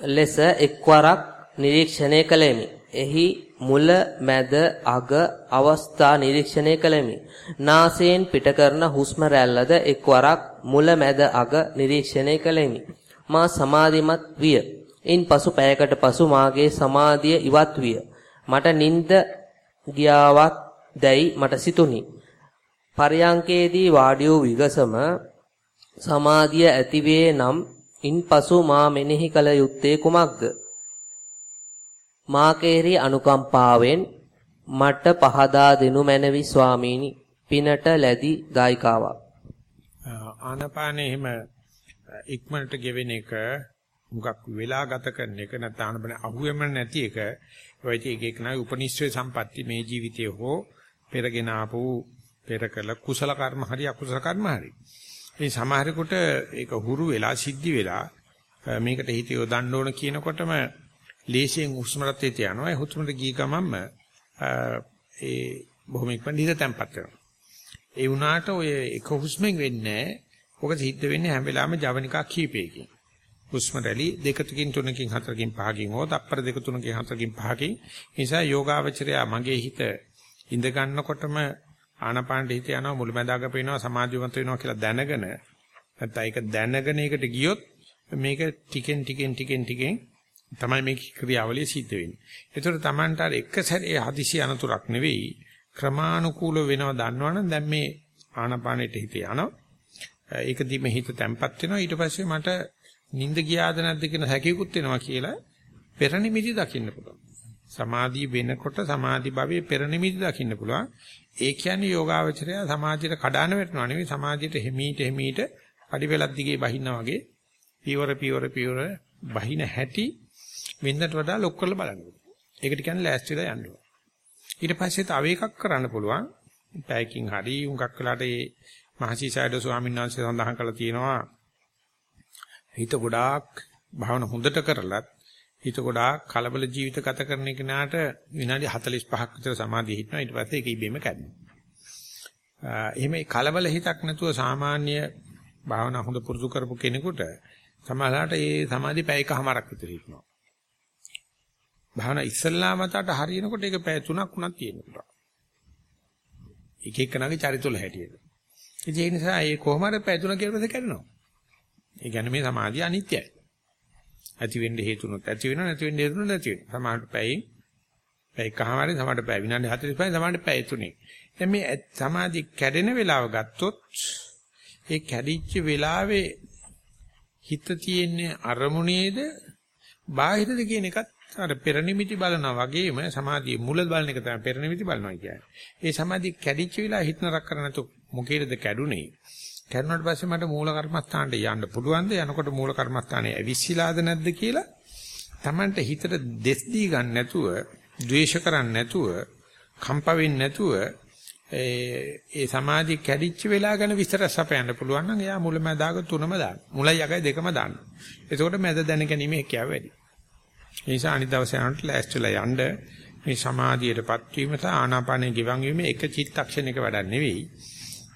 ලෙස එක්වරක් නිරීක්ෂණය කළෙමි. එහි මුල මැද අග අවස්ථා නිරීක්ෂණය කළෙමි. නාසයෙන් පිට කරන හුස්ම රැල්ලද එක්වරක් මුල මැද අග නිරීක්ෂණය කළෙමි. මා සමාධිමත් විය. ඉන්පසු පැයකට පසු මාගේ සමාධිය ඉවත් විය. මට නිින්ද ගියාවක් දැයි මට සිතුනි. පරයන්කේදී වාඩි වූ විගසම සමාධිය ඇතිවේ නම් ඉන්පසු මා මෙනෙහි කළ යුත්තේ කුමක්ද? මා කෙරෙහි අනුකම්පාවෙන් මට පහදා දෙනු මැනවි ස්වාමීනි. පිනට ලැබි දායිකාවක්. ආනපානේ එහෙම ඉක්මනට ගෙවෙන එක මුගක් වෙලා ගත කරන එක නැත්නම් ආනපන අහුවෙම නැති එක වෙයිටි එක එක නයි උපනිශ්‍රේ සම්පatti මේ ජීවිතයේ හෝ පෙරගෙන ආපු පෙර කළ කුසල කර්ම හරි අකුසල කර්ම හරි. ඒ සමහරෙකුට ඒක හුරු වෙලා සිද්ධි වෙලා මේකට හිත යොදන්න ඕන කියනකොටම ලේසියෙන් හුස්ම රටේට යනවා. ඒ හුස්මට ගිය ගමන්ම ඒ බොහොම ඉක්මනට හිත තැම්පත් වෙනවා. ඒ වුණාට ඔය එක හුස්මෙන් වෙන්නේ ඔක සිද්ධ වෙන්නේ හැම වෙලාවෙම ජවනිකා කීපයකින්. හුස්ම රැලි දෙක තුකින් තුනකින් හතරකින් පහකින් හෝ තප්පර දෙක තුනකින් හතරකින් පහකින් නිසා යෝගාවචරය මගේ හිත ඉඳ ගන්නකොටම ආනපානට හිත යනවා මුලැමැදාග පේනවා සමාධියවන්ත වෙනවා කියලා දැනගෙන නැත්නම් ඒක දැනගෙන ඒකට ගියොත් මේක ටිකෙන් ටිකෙන් ටිකෙන් ටිකෙන් තමයි මේ ක්‍රියාවලිය සිද්ධ වෙන්නේ. ඒතර Tamanට අර එක සැරේ හදිසි අනතුරක් නෙවෙයි ක්‍රමානුකූලව වෙනවා දන්නවනම් දැන් මේ ආනපානෙට හිත යනවා. ඒක දිම හිත තැම්පත් වෙනවා ඊට පස්සේ මට නිින්ද ගියාද නැද්ද කියන හැකියකුත් වෙනවා කියලා පෙර නිමිති දකින්න පුළුවන්. සමාධිය වෙනකොට සමාධි භාවයේ පෙර නිමිති දකින්න පුළුවන්. ඒ කියන්නේ යෝගාවචරය සමාධියට කඩාන වැටෙනවා නෙවෙයි සමාධියට හිමීට හිමීට පඩිපෙලක් දිගේ බහිනා වගේ පියවර පියවර පියවර බහින හැටි වෙනදට වඩා ලොක් කරලා බලන්න. ඒකට කියන්නේ ලෑස්තිලා යන්න ඕන. ඊට පස්සේ තව එකක් කරන්න පුළුවන්. පැයකින් හරි උඟක් වෙලාට ඒ මහසිසයිඩ ස්වාමීන් වහන්සේ සඳහන් කළා තියෙනවා හිත ගොඩාක් භාවන හොඳට කරලත් හිත ගොඩාක් කලබල ජීවිත ගත කරන කෙනාට විනාඩි 45ක් විතර සමාධිය හිටනවා ඊට පස්සේ ඒක ඉබේම කැඩෙනවා. එහෙම කලබල හිතක් නැතුව සාමාන්‍ය භාවනා හොඳ පුරුදු කරපු කෙනෙකුට සමහරවිට ඒ සමාධි පැයකමාරක් විතර හිටනවා. භාවනා ඉස්සල්ලා මතට හරියනකොට ඒක පැය 3ක් උනක් තියෙන්න පුළුවන්. එක එකනාගේ චරිතවල හැටියට. ඒ නිසා ඒ කොහොම හරි පැය 3 කියලා පස්සේ කැඩෙනවා. ඒ කියන්නේ මේ සමාධිය අනිත්‍යයි. ඇති වෙන්න හේතුනොත් ඇති වෙනවා නැති වෙන්න හේතුනොත් නැති වෙනවා. සමහරට පැයෙන් පැයකමාරේ සමහරට පැය විනාඩි 45 සමහරට පැය 3. දැන් මේ සමාධිය කැඩෙන වෙලාව ගත්තොත් ඒ කැඩිච්ච වෙලාවේ හිත තියෙන්නේ අරමුණේද බාහිරද කියන එකත් අර පෙරනිමිති බලනවා වගේම සමාධියේ මුල බලන එක තමයි පෙරනිමිති බලනවා කියන්නේ. ඒ සමාධිය කැඩිච්ච වෙලාව හිත නරක කරනතු මොකේද කැඩුනේ? කැඩුණාට පස්සේ මට මූල කර්මස්ථානට යන්න පුළුවන්ද? යනකොට මූල කර්මස්ථානේ ඇවිස්සීලාද නැද්ද කියලා Tamanට හිතට දෙස් දී ගන්න නැතුව, ද්වේෂ කරන්නේ නැතුව, කම්ප වෙන්නේ නැතුව ඒ සමාධිය කැඩිච්ච වෙලාව ගැන විස්තර සපයන්න පුළුවන් නම් එයා මුලමදාග තුනම දාන්න. මුලයි යකයි දෙකම දාන්න. එතකොට මැද දැන ගැනීම හැකියාව වැඩි. ඒ නිසා අනිත් දවසේ යනට ලෑස්තිලා යන්න මේ සමාධියටපත් වීම සහ ආනාපානයේ ගිවන් වීම එක චිත්තක්ෂණයක වැඩක් නෙවෙයි.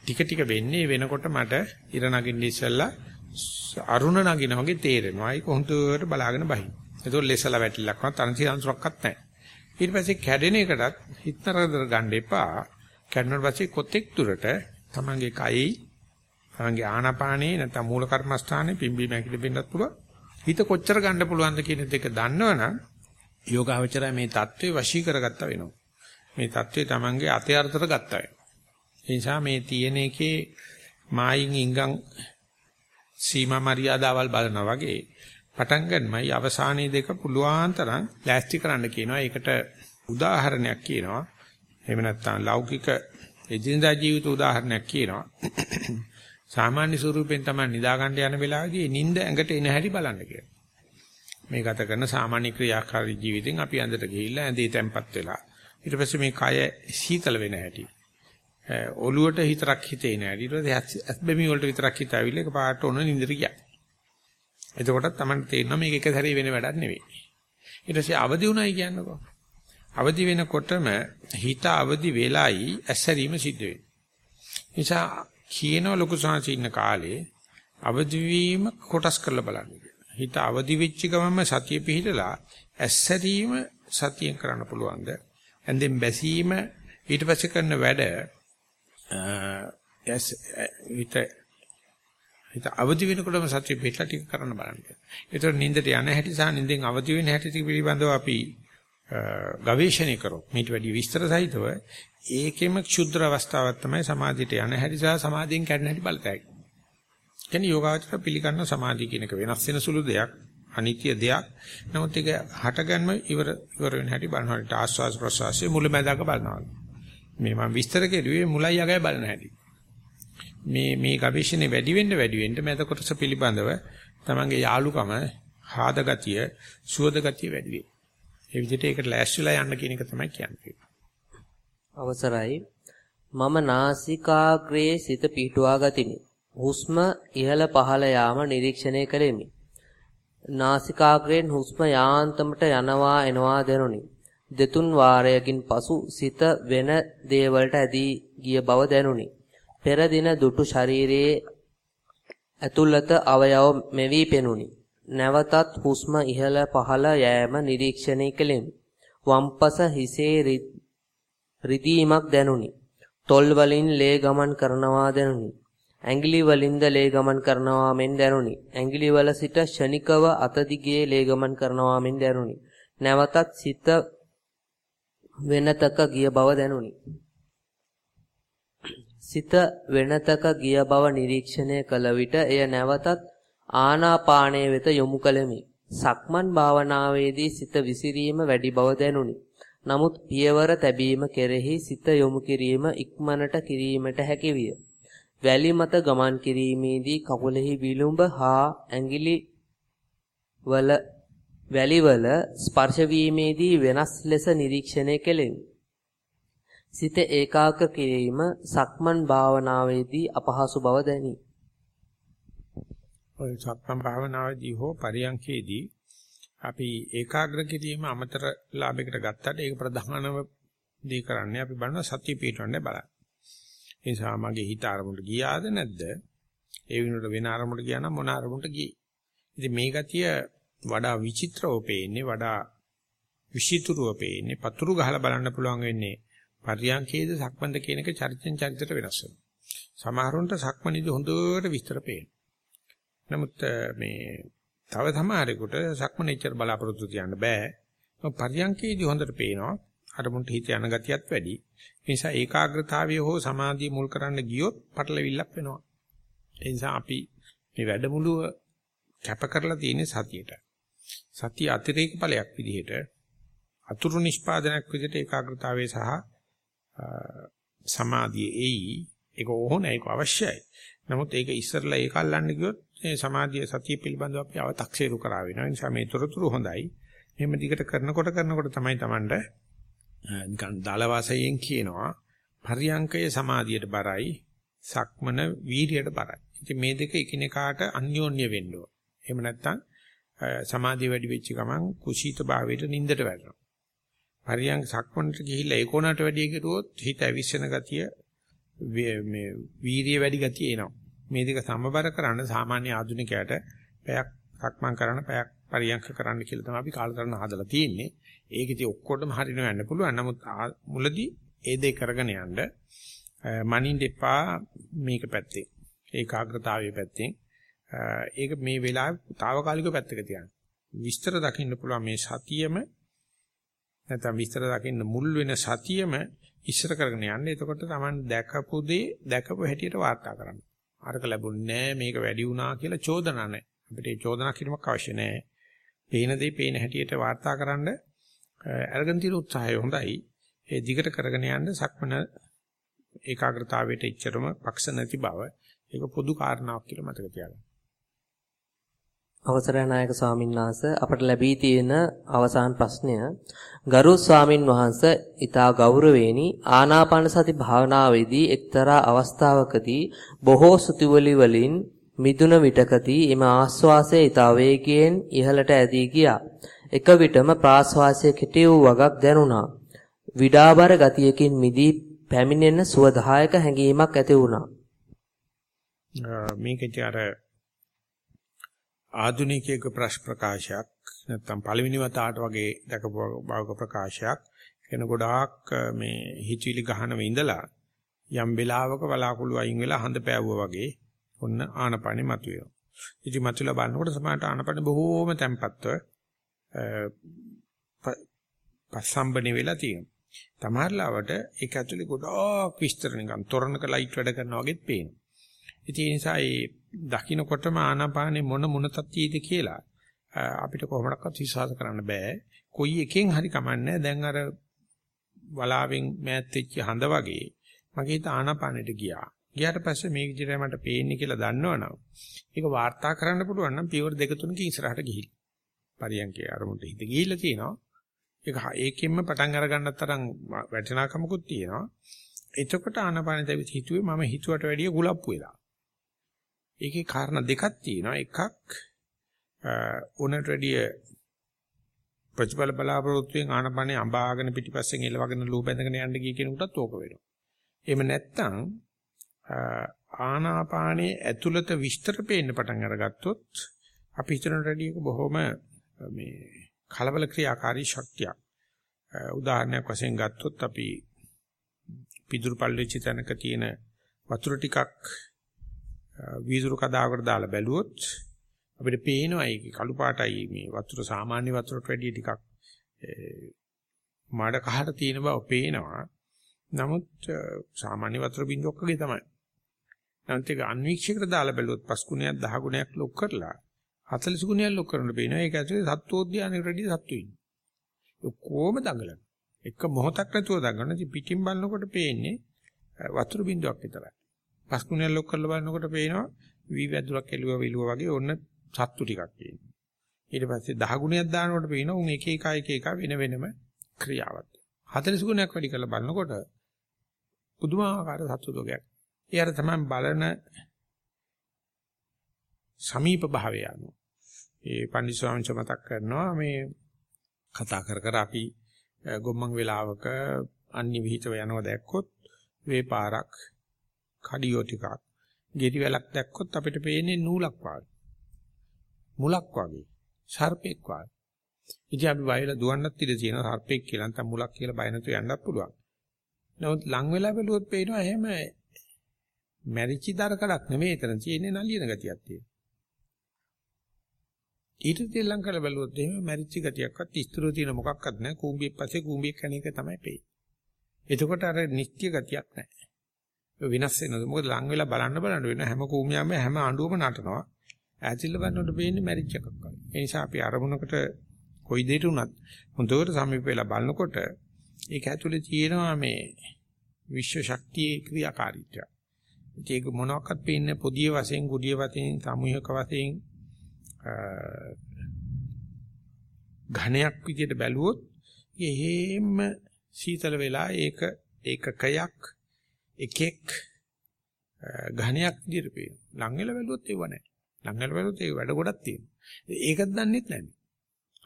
ටික ටික වෙන්නේ වෙනකොට මට ඉර නගින්න ඉස්සෙල්ලා අරුණ නගිනා වගේ තේරෙනවා. ඒක හොඳට බලාගෙන බහින්. ඒතකොට ලෙසලා වැටිලක්වත් අනති අංශුරක්වත් නැහැ. ඊට පස්සේ කැඩෙන එකටත් හිතතරදර ගන්න එපා. කැඩුණාට පස්සේ කොතෙක් දුරට තමන්ගේ කයයි තමන්ගේ ආනාපානේ නැත්නම් මූල කර්මස්ථානේ පිම්බීම ඇකිලි වෙන්නත් පුළුවන්. හිත කොච්චර ගන්න පුළුවන්ද කියන දෙක දන්නවනම් යෝගාවචරය මේ தત્ත්වේ වශී කරගත්ත වෙනවා. මේ தત્ත්වේ තමන්ගේ අතේ අර්ථර ගත්තා වෙනවා. ඒ නිසා මේ තියෙන එකේ මායින් ඉංගම් සීමා මරියාදාවල් බලනවා වගේ පටන් ගන්නමයි අවසානයේ දෙක පුළුවන් තරම් ලෑස්ති කරන්න කියනවා. ඒකට උදාහරණයක් කියනවා. එහෙම නැත්නම් ලෞකික එදිනදා ජීවිත උදාහරණයක් කියනවා. සාමාන්‍ය ස්වරූපෙන් තමයි නිදා ගන්න යන වෙලාවේදී නිින්ද ඇඟට එන හැටි බලන්න කියලා. මේ ගත කරන සාමාන්‍ය ක්‍රියාකාරී ජීවිතෙන් අපි ඇඳට ගිහිල්ලා ඇඳේ තැම්පත් වෙලා ඊට පස්සේ මේ කය සීතල වෙන හැටි ඔළුවට හිතරක් හිතේ නෑ. ඊට පස්සේ ඇස් බැමි වලට විතරක් හිත ඇවිල්ලා ඒක පාට ඔන්න නින්දට ගියා. එතකොටත් Taman තේරෙනවා මේක එක සැරේ වෙන වැඩක් නෙවෙයි. ඊට පස්සේ අවදි වුණයි කියන්නකෝ. අවදි වෙනකොටම හිත අවදි වෙලයි ඇස්සරීම සිද්ධ වෙන්නේ. නිසා කියන ලොකු සංසි ඉන්න කාලේ අවදි වීම කොටස් කරලා බලන්න. හිත අවදි වෙච්ච ගමන්ම සතිය පිහිටලා ඇස්සරීම සතියෙන් කරන්න පුළුවන්ද? ඇඳෙන් බැසීම ඊට පස්සේ කරන වැඩ ඇස් හිත හිත අවදි වෙනකොටම සතිය පිටලා ටික කරන්න බලන්න. ඒතර නින්දට යන හැටි සහ නින්දෙන් අවදි වෙන හැටි පිළිබඳව අපි ගවේෂණය කරොත් මේට වැඩි විස්තර සහිතව ඒකෙම ක්ෂුද්‍ර අවස්ථාවක් තමයි සමාධියට යන හැටි සහ සමාධියෙන් කැඩෙන හැටි බලතැයි. කියන්නේ යෝගාචර පිළිගන්න සමාධිය කියන එක වෙනස් වෙන සුළු දෙයක්, අනිත්‍ය දෙයක්. නමුත් ඒක හටගන්ම ඉවර ඉවර වෙන හැටි බලනකොට ආස්වාස් ප්‍රසවාසයේ මුලැමැදාක බලනවා. මේ මම විස්තර කෙරුවේ මුලයි යගය බලන හැටි. මේ මේ ගවේෂණේ වැඩි වෙන්න වැඩි වෙන්න මැද කොටස පිළිබඳව තමන්ගේ යාලුකම, හාද ගතිය, සුවද ගතිය වැඩි වෙයි. ඒ විදිහට ඒකට ලෑස්තිලා යන්න කියන එක තමයි කියන්නේ. අවසරයි මම නාසිකාග්‍රේ සිත පිහිටුවා ගතිමි. හුස්ම ඉහළ පහළ යාම නිරීක්ෂණය කළෙමි. නාසිකාග්‍රයෙන් හුස්ම යාන්තමට යනවා එනවා දැනුනි. දෙතුන් වාරයකින් පසු සිත වෙන දේවල්ට ඇදී ගිය බව දැනුනි. පෙර දින දුටු ශරීරයේ ඇතුළත අවයව මෙවි පෙනුනි. නැවතත් හුස්ම ඉහළ පහළ යෑම නිරීක්ෂණය කළෙමි. වම්පස හිසේ රිදීමක් දැනුනි. තොල් වලින් ලේ ගමන් කරනවා දැනුනි. ඇඟිලි වලින්ද ලේ ගමන් කරනවා මෙන් දැනුනි. ඇඟිලි වල සිට ෂණිකව අත දිගේ ලේ ගමන් කරනවා මෙන් දැනුනි. නැවතත් සිත වෙනතක ගිය බව දැනුනි. සිත වෙනතක ගිය බව නිරීක්ෂණය කළ විට එය නැවතත් ආනාපානයේ වෙත යොමු කළෙමි. සක්මන් භාවනාවේදී සිත විසිරීම වැඩි බව දැනුනි. නමුත් පියවර තැබීම කෙරෙහි සිත යොමු කිරීම ඉක්මනට කිරීමට හැකි විය. වැලි මත ගමන් කිරීමේදී කකුලෙහි විලුඹ හා ඇඟිලි වල වැලිවල ස්පර්ශ වීමේදී වෙනස් ලෙස නිරීක්ෂණය කෙලෙමි. සිත ඒකාග්‍ර කිරීම සක්මන් භාවනාවේදී අපහසු බව දැනේ. ඔය සක්මන් භාවනාවේදී හෝ පරියන්කේදී අපි ඒකාග්‍ර කිරීම අමතර ලාභයකට ගත්තට ඒක ප්‍රධානම දේ කරන්නේ අපි බලන සතිය පිටවන්න බලන්න. ඒ නිසා මගේ හිත අරමුණට ගියාද නැද්ද? ඒ විනෝඩ වෙන අරමුණට ගියා නම් මොන අරමුණට ගියේ? ඉතින් මේ ගතිය වඩා විචිත්‍රව පේන්නේ වඩා විචිතුරුව පේන්නේ පතුරු ගහලා බලන්න පුළුවන් වෙන්නේ පරියන්කේද සක්මන්ද කියන එක චරිතෙන් චරිතයට වෙනස් වෙනවා. සමහරුන්ට සක්මනේදී හොඳට විස්තර පේනවා. නමුත් මේ තව සමහරෙකුට සක්මනේච්චර බලාපොරොත්තු තියන්න බෑ. පරියන්කේදී හොඳට පේනවා. අර මුන්ට හිත යන ගතියත් වැඩි. ඒ නිසා ඒකාග්‍රතාවය හෝ සමාධිය මුල් කරන්න ගියොත් පටලවිල්ලක් වෙනවා. ඒ නිසා අපි මේ වැඩමුළුව කැප කරලා තියෙන්නේ සතියට. සතිය අතිරේක ඵලයක් විදිහට අතුරු නිෂ්පාදනයක් විදිහට ඒකාග්‍රතාවය සහ සමාධිය එයි. ඒක ඕන ඒක අවශ්‍යයි. නමුත් ඒක ඉස්සරලා ඒක අල්ලන්න ගියොත් මේ සමාධිය සතිය පිළිබඳව අපි අව탁සේරු කරා වෙනවා. ඒ නිසා මේ තොරතුරු හොඳයි. මෙහෙම දිගට කරනකොට කරනකොට තමයි Tamanට නිකන් දල වාසයෙන් කියනවා පරියංකය සමාධියට බරයි සක්මන වීරියට බරයි. ඉතින් මේ දෙක එකිනෙකාට අන්‍යෝන්‍ය වෙන්න ඕන. එහෙම නැත්නම් සමාධිය වැඩි වෙච්ච ගමන් කුසීත භාවයට නින්දට වැටෙනවා. පරියංක සක්මනට ගිහිල්ලා ඒකෝනට වැඩි කෙරුවොත් හිත අවිස්සන ගතිය මේ වීරිය වැඩි ගතිය එනවා. මේ දෙක සමබර කරන්න සාමාන්‍ය ආධුනිකයට පැයක් සක්මන් කරන පැයක් පරියංක කරන්න කියලා තමයි අපි කාලතරණ හදලා තියෙන්නේ. ඒක ඉතින් ඔක්කොටම හරිනව යන්න පුළුවන්. නමුත් මුලදී ඒ දේ කරගෙන යන්න මනින්න එපා මේක පැත්තේ. ඒකාග්‍රතාවයේ පැත්තෙන්. ඒක මේ වෙලාවේ తాවකාලික පැත්තක තියන්න. විස්තර දකින්න පුළුවන් මේ සතියෙම නැත්නම් විස්තර දකින්න මුල් වෙන සතියෙම ඉස්සර කරගෙන යන්න. එතකොට Taman දැකපු දේ දැකපු හැටියට වාර්තා කරන්න. අරක ලැබුණේ නැහැ මේක වැඩි වුණා කියලා චෝදනා නැහැ. අපිට ඒ චෝදනා කිරීමක් අවශ්‍ය නැහැ. පේන දේ පේන හැටියට වාර්තා කරන්න අරගෙන තියෙන උත්සාහය හොඳයි. ඒ දිගට කරගෙන යන්න සක්මන ඒකාග්‍රතාවයට ඉච්චරම පක්ෂ නැති බව ඒක පොදු කාරණාවක් කියලා මතක තියාගන්න. අවසරයි නායක ස්වාමීන් වහන්සේ අපට ලැබී තියෙන අවසාන ප්‍රශ්නය ගරු ස්වාමින් වහන්සේ ඊතා ගෞරවේනි ආනාපාන සති භාවනාවේදී එක්තරා අවස්ථාවකදී බොහෝ සුතිවලි වලින් මිදුන විටකදී එම ආස්වාසය ඊතා වේගයෙන් ඉහළට ඇදී ගියා. එක විටම ප්‍රාශ්වාසය කෙටි වූ වගක් දැනුණා. විඩාබර ගතියකින් මිදී පැමිණෙන සුවදායක හැඟීමක් ඇති වුණා. මේකේ අර ආධුනිකයෙක් ප්‍රශ්න ප්‍රකාශයක් නැත්නම් පළවෙනි වතාවට වගේ දැකපු භාග ප්‍රකාශයක් කියන ගොඩාක් මේ හිතවිලි ගහනව ඉඳලා යම් වෙලාවක බලාකුළු අයින් වෙලා හඳ පෑවුවා වගේ ඔන්න ආනපනෙ මතුවෙනවා. ඉතින් මතුවලා බලනකොට සමහරට ආනපනෙ බොහෝම තැම්පත්ව පස්සම්බනේ වෙලා තියෙනවා. තමහරලාවට ඒක ඇතුලේ ගොඩාක් විස්තර නිකන් තොරණක ලයිට් වැඩ කරනවා වගේත් පේනවා. ඉතින් ඒ නිසා ඒ දකින්නකොටම ආනාපානේ මොන මොනතක් තියෙද කියලා අපිට කොහොමඩක්වත් විශ්වාස කරන්න බෑ. කොයි එකෙන් හරි කමන්නේ දැන් අර වලාවෙන් මෑත් වෙච්ච හඳ වගේ මගේ හිත ආනාපානෙට ගියා. ගියාට පස්සේ මේ විදිහට මට පේන්නේ කියලා දන්නවනම් ඒක වාර්තා කරන්න පුළුවන් නම් පියවර දෙක තුනකින් ඉස්සරහට ගිහිල්ලා. පරියන්කේ අරමුණට හිත ගිහිල්ලා තියෙනවා. ඒක ඒකෙන්ම පටන් අර ගන්නත් තරම් වටිනාකමකුත් තියෙනවා. එතකොට ආනාපානෙ දැවිත් හිතුවේ මම හිතුවට වැඩිය කුලප්පු වෙලා. ඒකේ කාරණා දෙකක් තියෙනවා. එකක් උනට වැඩිය ප්‍රතිඵල බලාපොරොත්තුෙන් ආනපනේ අඹාගෙන පිටිපස්සෙන් එලවගෙන ලූ බැඳගෙන යන්න ගිය කෙනෙකුටත් ඕක වෙනවා. එහෙම නැත්නම් ආනාපානයේ ඇතුළත විස්තර පේන්න පටන් අරගත්තොත් අපි හිතන රැඩියක බොහොම මේ කලබල ක්‍රියාකාරී ශක්තියක්. උදාහරණයක් වශයෙන් ගත්තොත් අපි පිදුරු පල්ලෙච්ච තැනක තියෙන වතුර ටිකක් වීදුරු කදාවකට දාලා බැලුවොත් අපිට පේනවා ඒකේ කළු පාටයි මේ වතුර සාමාන්‍ය වතුරට වැඩිය ටිකක් මාඩ කහට තියෙන බව පේනවා. නමුත් සාමාන්‍ය වතුර බින්දුවක් වගේ තමයි. නමුත් ඒක අන්වීක්ෂයකට දාලා බැලුවොත් 5 ගුණයක් 10 ගුණයක් ලොක් කරලා 40 ගුණයක් ලොක් කරන්න පේනවා. ඒක ඇතුලේ සත්වෝද්‍යානයකට වැඩිය සත්තු ඉන්නේ. කොහොම දඟලන. එක මොහොතක් නැතුව දඟලන. ඉතින් පිටින් බලනකොට පේන්නේ වතුර බින්දුවක් විතරයි. 5 ගුණයක් ලොක් කරලා බලනකොට පේනවා වී වැදුරක් එළුවා විලුවා වගේ ඔන්න සත්තු ටිකක් තියෙනවා. ඊට පස්සේ 10 ගුණයක් දානකොට පේනවා උන් එක එක එක එක වෙන වෙනම ක්‍රියාවක්. 40 ගුණයක් වැඩි කරලා බලනකොට පුදුමාකාර සත්තු දෝගයක්. ඒ අර තමයි බලන සමීප භාවය අනුව. ඒ පන්දි ස්වාමීන් මතක් කරනවා මේ කතා කර කර අපි ගොම්මන් වෙලාවක අන්‍ය විහිිතව යනවා දැක්කොත් වේපාරක් කඩියෝ ටිකක් ගෙඩි වැලක් දැක්කොත් අපිට පේන්නේ නූලක් වගේ. මුලක් වගේ. සර්පෙක් වගේ. ඉතින් අපි වයලා දුවන්නත් ඉඩ තියෙනවා සර්පෙක් කියලා නැත්නම් මුලක් කියලා බය නැතුව යන්නත් පුළුවන්. නමුත් ලං වෙලා බැලුවොත් පේනවා එහෙම මැරිච්ච දරකඩක් නෙමෙයි එතන තියෙන්නේ නලියන ගතියක් තියෙනවා. ඊට තෙල්ලම් කරලා බැලුවොත් එහෙම මැරිච්ච ගතියක්වත් ඉස්තුරු තියෙන මොකක්වත් නැහැ. කූඹියක් පස්සේ කූඹියක් කන එක තමයි පේන්නේ. එතකොට අර නිත්‍ය ගතියක් නැහැ. වෙනස් වෙනවා. මොකද ලං වෙලා බලන්න බලන්න වෙන හැම කූමියම හැම අඬුවම නටනවා. ඈතිල්ල බලනකොට පේන්නේ මැරිච් එකක් වගේ. ඒ නිසා අපි අරමුණකට කොයි දෙයක උනත් හොඳට සමීප වෙලා බලනකොට ඒක ඇතුලේ තියෙනවා මේ විශ්ව ශක්තියේ ක්‍රියාකාරීත්වය. ඒක මොනවාක්වත් පේන්නේ පොදිය වශයෙන්, ගුඩිය වශයෙන්, සමූහික වශයෙන් ඝණයක් විදියට බැලුවොත් එහෙම සීතල වෙලා ඒක ඒකකයක් එකෙක් ඝණයක් විදියට පේනවා. ලං වෙලා බැලුවොත් ඒව නැහැ. ලං වෙලා බැලුවොත් ඒ වැඩ ගොඩක් තියෙනවා. ඒකත් දන්නෙත් නැහැ.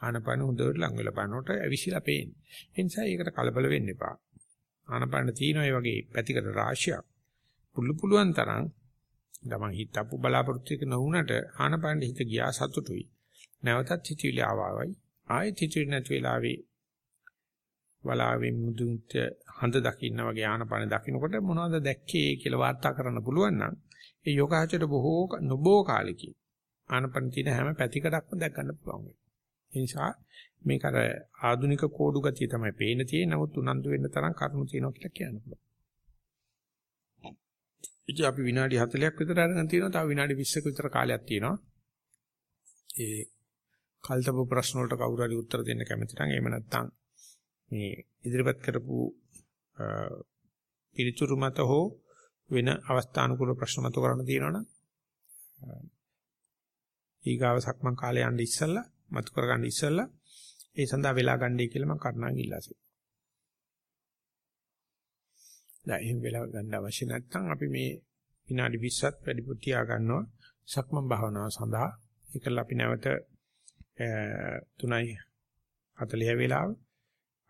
ආනපන හොඳට ලං වෙලා බලනකොට ඇවිසිලා පේන්නේ. ඒ නිසා ඒකට කලබල වෙන්න එපා. ආනපන තියෙන ඒ වගේ පැතිකඩ රාශියක්. පුළු පුළුවන් තරම් ගමන් හිතපු බලාපොරොත්තු එක නොවුනට ආනපන හිත ගියා සතුටුයි. නැවතත් හිතවිලි ආවවයි. ආයෙත් හිතවිලි නැති වෙලාවේ වලාවෙන් මුදුන්ට හඳ දකින්න වගේ ආනපන දකින්නකොට මොනවද දැක්කේ කියලා වාර්තා කරන්න පුළුවන් නම් ඒ යෝගාචර බොහෝ නොබෝ කාලෙකින් ආනපන තියෙන හැම පැතිකඩක්ම දැක් ගන්න පුළුවන් වෙනවා. ඒ නිසා මේක අර ආධුනික කෝඩු ගතිය තමයි පේන තියෙන්නේ. නමුත් උනන්දු වෙන්න තරම් කරුණු තියෙනවා කියලා කියන්න පුළුවන්. ඉතින් අපි විනාඩි 40ක් විතර අරගෙන තියෙනවා. තව විනාඩි 20ක විතර කාලයක් තියෙනවා. ඒ කල්තබ ප්‍රශ්න වලට කවුරු හරි උත්තර දෙන්න කැමති නම් එහෙම නැත්නම් මේ ඉදිරිපත් කරපු පිළිතුරු මත හෝ වෙන අවස්ථානුකූල ප්‍රශ්න මත කරන්න තියෙනවනම් ඊගාව සක්මන් කාලේ යන්න ඉස්සෙල්ලා මතු කරගන්න ඉස්සෙල්ලා ඒ සඳහා වෙලා ගන්නයි කියලා මම කරුණාවෙන් ඉල්ලා සිටිනවා. දැන් එහෙම වෙලා ගන්න අවශ්‍ය නැත්නම් අපි මේ විනාඩි 20ක් වැඩිපුර තියා ගන්නවා සක්මන් භාවනාව සඳහා. ඒකල අපි නැවත 3යි 40 වෙලාව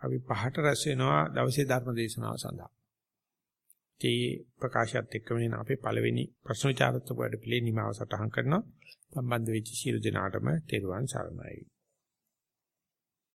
අපි පහට රැස් වෙනවා දවසේ ධර්ම දේශනාව සඳහා. ඒ ප්‍රකාශයත් එක්කම නේ අපේ පළවෙනි ප්‍රශ්න විචාරත්මක වැඩ පිළිවෙල නිමාව සටහන් කරනවා. සම්බන්ධ වෙච්ච සියලු දෙනාටම තෙරුවන් සරණයි.